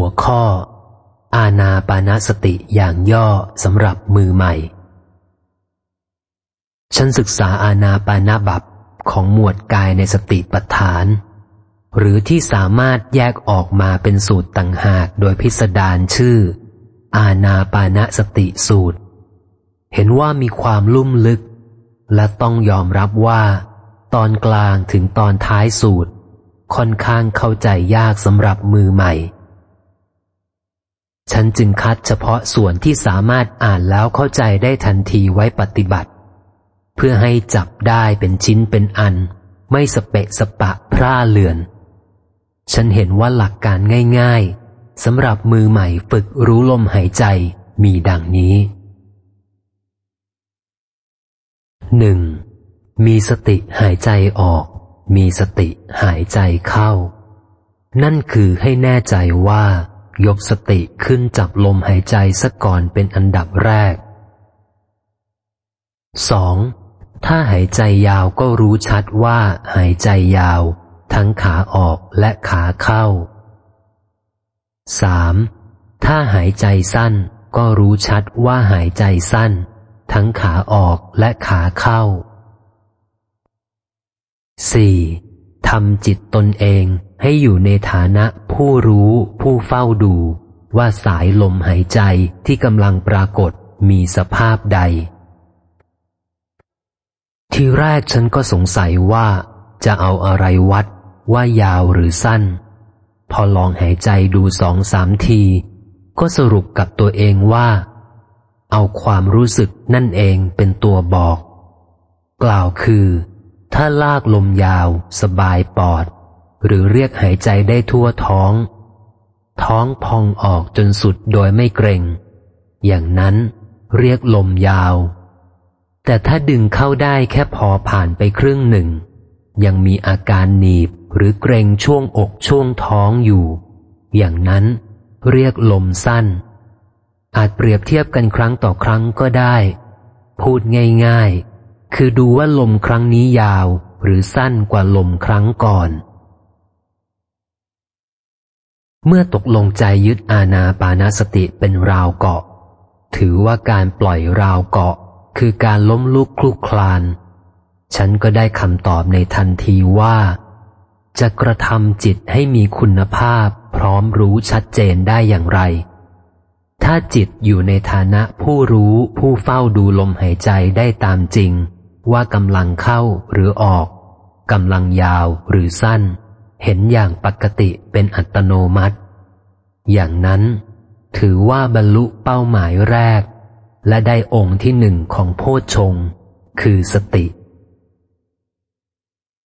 หัวข้อ อาณาปานสติอย่างย่อสำหรับมือใหม่ ฉันศึกษาอาณาปานาบับของหมวดกายในสติปัฏฐาน หรือที่สามารถแยกออกมาเป็นสูตรต่างหากโดยพิสดารชื่อ อาณาปานสติสูตร เห็นว่ามีความลุ่มลึก และต้องยอมรับว่า ตอนกลางถึงตอนท้ายสูตรค่อนข้างเข้าใจยากสำหรับมือใหม่ ฉันจึงคัดเฉพาะส่วนที่สามารถอ่านแล้วเข้าใจได้ทันทีไว้ปฏิบัติ เพื่อให้จับได้เป็นชิ้นเป็นอัน ไม่สเปะสปะพร่าเลือน ฉันเห็นว่าหลักการง่ายๆสำหรับมือใหม่ฝึกรู้ลมหายใจมีดังนี้หนึ่งมีสติหายใจออก มีสติหายใจเข้า นั่นคือให้แน่ใจว่า ยกสติขึ้นจับลมหายใจซะก่อนเป็นอันดับแรก 2. ถ้าหายใจยาวก็รู้ชัดว่าหายใจยาว ทั้งขาออกและขาเข้า 3. ถ้าหายใจสั้นก็รู้ชัดว่าหายใจสั้น ทั้งขาออกและขาเข้า 4. ทำจิตตนเอง ให้อยู่ในฐานะผู้รู้ผู้เฝ้าดู ว่าสายลมหายใจที่กำลังปรากฏมีสภาพใด ทีแรกฉันก็สงสัยว่า จะเอาอะไรวัดว่ายาวหรือสั้น พอลองหายใจดูสองสามที ก็สรุปกับตัวเองว่า เอาความรู้สึกนั่นเองเป็นตัวบอก กล่าวคือ ถ้าลากลมยาวสบายปอด หรือเรียกหายใจได้ทั่วท้อง ท้องพองออกจนสุดโดยไม่เกรง อย่างนั้นเรียกลมยาว แต่ถ้าดึงเข้าได้แค่พอผ่านไปครึ่งหนึ่ง ยังมีอาการหนีบหรือเกรงช่วงอกช่วงท้องอยู่ อย่างนั้นเรียกลมสั้น อาจเปรียบเทียบกันครั้งต่อครั้งก็ได้ พูดง่ายคือดูว่าลมครั้งนี้ยาวหรือสั้นกว่าลมครั้งก่อน เมื่อตกลงใจยึดอาณาปานาสติเป็นราวเกาะ ถือว่าการปล่อยราวเกาะ คือการล้มลุกคลุกคลาน ฉันก็ได้คำตอบในทันทีว่า จะกระทำจิตให้มีคุณภาพพร้อมรู้ชัดเจนได้อย่างไร ถ้าจิตอยู่ในฐานะผู้รู้ผู้เฝ้าดูลมหายใจได้ตามจริง ว่ากำลังเข้าหรือออกกำลังยาวหรือสั้น เห็นอย่างปกติเป็นอัตโนมัติ อย่างนั้นถือว่าบรรลุเป้าหมายแรก และได้องค์ที่หนึ่งของโพชฌงคือสติ